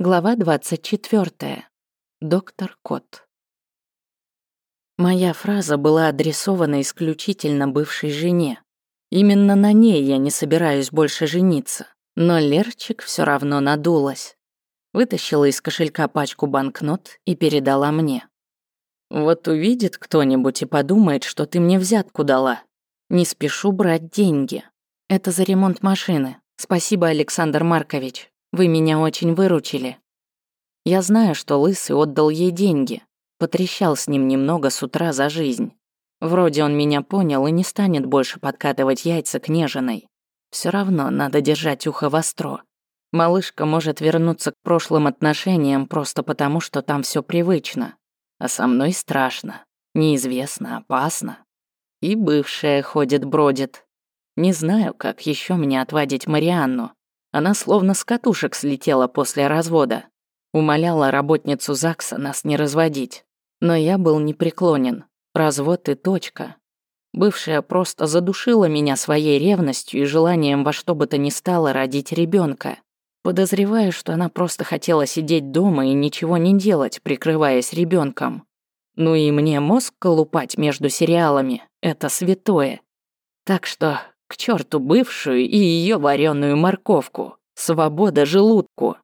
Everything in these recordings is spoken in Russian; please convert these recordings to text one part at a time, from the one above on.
Глава 24. Доктор Кот. Моя фраза была адресована исключительно бывшей жене. Именно на ней я не собираюсь больше жениться. Но Лерчик все равно надулась. Вытащила из кошелька пачку банкнот и передала мне. Вот увидит кто-нибудь и подумает, что ты мне взятку дала. Не спешу брать деньги. Это за ремонт машины. Спасибо, Александр Маркович. Вы меня очень выручили. Я знаю, что Лысый отдал ей деньги. Потрещал с ним немного с утра за жизнь. Вроде он меня понял и не станет больше подкатывать яйца к нежиной. Все равно надо держать ухо востро. Малышка может вернуться к прошлым отношениям просто потому, что там все привычно. А со мной страшно, неизвестно, опасно. И бывшая ходит-бродит. Не знаю, как еще мне отвадить Марианну. Она словно с катушек слетела после развода. Умоляла работницу ЗАГСа нас не разводить. Но я был непреклонен. Развод и точка. Бывшая просто задушила меня своей ревностью и желанием во что бы то ни стало родить ребенка. Подозреваю, что она просто хотела сидеть дома и ничего не делать, прикрываясь ребенком. Ну и мне мозг колупать между сериалами — это святое. Так что к черту бывшую и ее вареную морковку. Свобода желудку.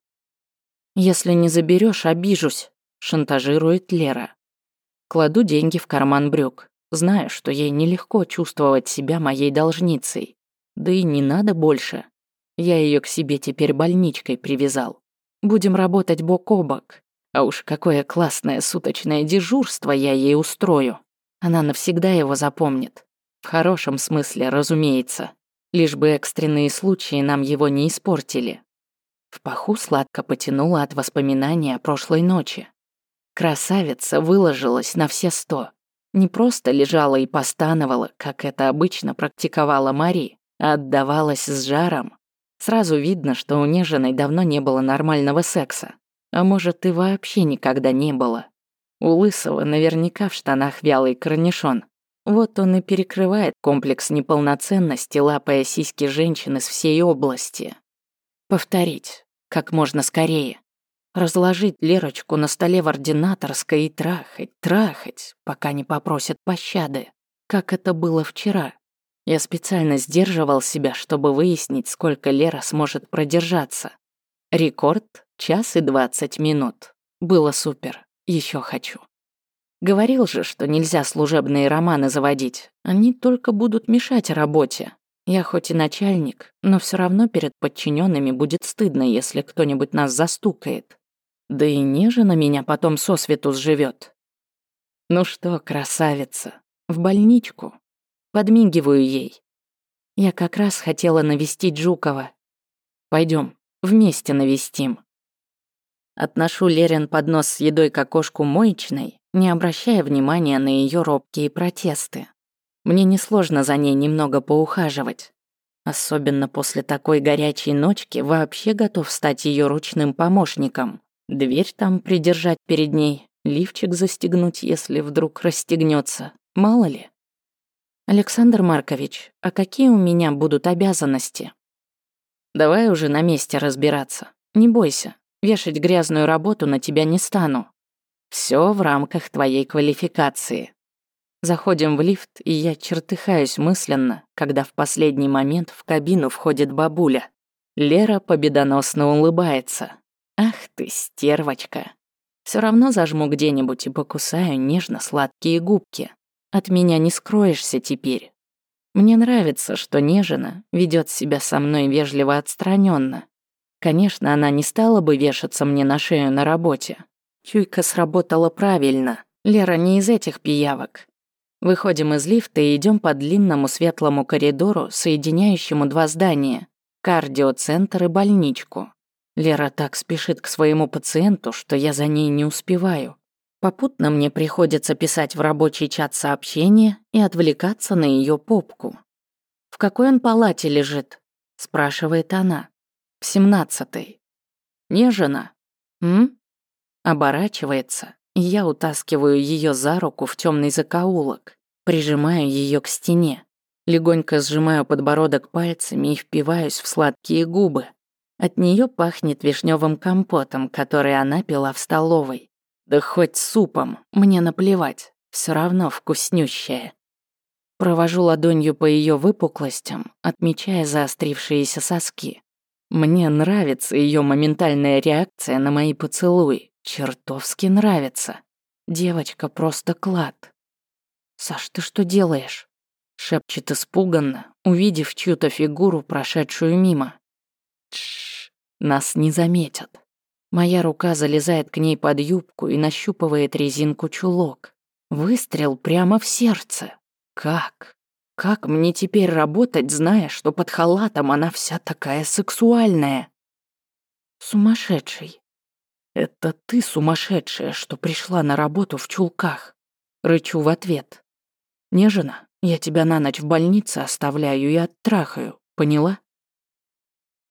Если не заберешь, обижусь, шантажирует Лера. Кладу деньги в карман брюк. Знаю, что ей нелегко чувствовать себя моей должницей. Да и не надо больше. Я ее к себе теперь больничкой привязал. Будем работать бок о бок. А уж какое классное суточное дежурство я ей устрою. Она навсегда его запомнит. В хорошем смысле, разумеется. Лишь бы экстренные случаи нам его не испортили. В паху сладко потянуло от воспоминания о прошлой ночи. Красавица выложилась на все сто. Не просто лежала и постановала, как это обычно практиковала Мари, а отдавалась с жаром. Сразу видно, что у неженной давно не было нормального секса. А может, и вообще никогда не было. У Лысого наверняка в штанах вялый корнишон. Вот он и перекрывает комплекс неполноценности, лапая сиськи женщин из всей области. Повторить, как можно скорее. Разложить Лерочку на столе в ординаторской и трахать, трахать, пока не попросят пощады. Как это было вчера. Я специально сдерживал себя, чтобы выяснить, сколько Лера сможет продержаться. Рекорд — час и двадцать минут. Было супер. Еще хочу. Говорил же, что нельзя служебные романы заводить. Они только будут мешать работе. Я хоть и начальник, но все равно перед подчиненными будет стыдно, если кто-нибудь нас застукает. Да и нежно меня потом сосвету сживет. Ну что, красавица, в больничку. Подмигиваю ей. Я как раз хотела навестить Жукова. Пойдем, вместе навестим. Отношу Лерин поднос с едой к окошку моечной, не обращая внимания на ее робкие протесты. Мне несложно за ней немного поухаживать. Особенно после такой горячей ночки вообще готов стать ее ручным помощником. Дверь там придержать перед ней, лифчик застегнуть, если вдруг расстегнется. Мало ли. Александр Маркович, а какие у меня будут обязанности? Давай уже на месте разбираться. Не бойся, вешать грязную работу на тебя не стану. Все в рамках твоей квалификации. Заходим в лифт, и я чертыхаюсь мысленно, когда в последний момент в кабину входит бабуля. Лера победоносно улыбается. Ах ты, стервочка. Все равно зажму где-нибудь и покусаю нежно-сладкие губки. От меня не скроешься теперь. Мне нравится, что Нежина ведет себя со мной вежливо отстраненно. Конечно, она не стала бы вешаться мне на шею на работе, Чуйка сработала правильно. Лера не из этих пиявок. Выходим из лифта и идем по длинному светлому коридору, соединяющему два здания – кардиоцентр и больничку. Лера так спешит к своему пациенту, что я за ней не успеваю. Попутно мне приходится писать в рабочий чат сообщения и отвлекаться на ее попку. «В какой он палате лежит?» – спрашивает она. «В семнадцатой». «Не жена?» «М?» Оборачивается, и я утаскиваю ее за руку в темный закоулок, прижимаю ее к стене, легонько сжимаю подбородок пальцами и впиваюсь в сладкие губы. От нее пахнет вишневым компотом, который она пила в столовой. Да хоть супом, мне наплевать, все равно вкуснющее. Провожу ладонью по ее выпуклостям, отмечая заострившиеся соски. Мне нравится ее моментальная реакция на мои поцелуи. Чертовски нравится. Девочка просто клад. «Саш, ты что делаешь?» Шепчет испуганно, увидев чью-то фигуру, прошедшую мимо. Тш, нас не заметят. Моя рука залезает к ней под юбку и нащупывает резинку чулок. Выстрел прямо в сердце. Как? Как мне теперь работать, зная, что под халатом она вся такая сексуальная? Сумасшедший. Это ты сумасшедшая, что пришла на работу в чулках. Рычу в ответ. Нежина, я тебя на ночь в больнице оставляю и оттрахаю, поняла?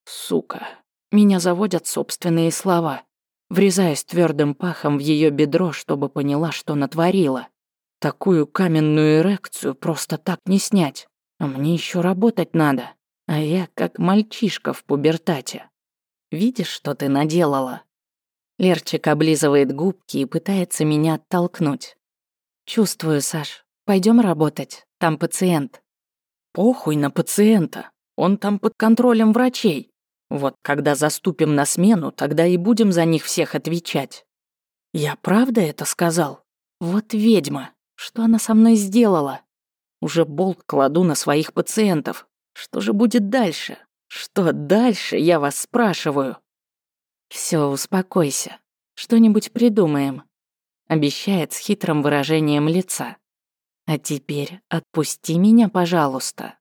Сука, меня заводят собственные слова, врезаясь твердым пахом в ее бедро, чтобы поняла, что натворила. Такую каменную эрекцию просто так не снять. А мне еще работать надо. А я как мальчишка в пубертате. Видишь, что ты наделала? Лерчик облизывает губки и пытается меня оттолкнуть. Чувствую, Саш. Пойдем работать. Там пациент. Похуй на пациента. Он там под контролем врачей. Вот когда заступим на смену, тогда и будем за них всех отвечать. Я правда это сказал? Вот ведьма. Что она со мной сделала? Уже болт кладу на своих пациентов. Что же будет дальше? Что дальше, я вас спрашиваю? Все, успокойся. Что-нибудь придумаем. Обещает с хитрым выражением лица. А теперь отпусти меня, пожалуйста.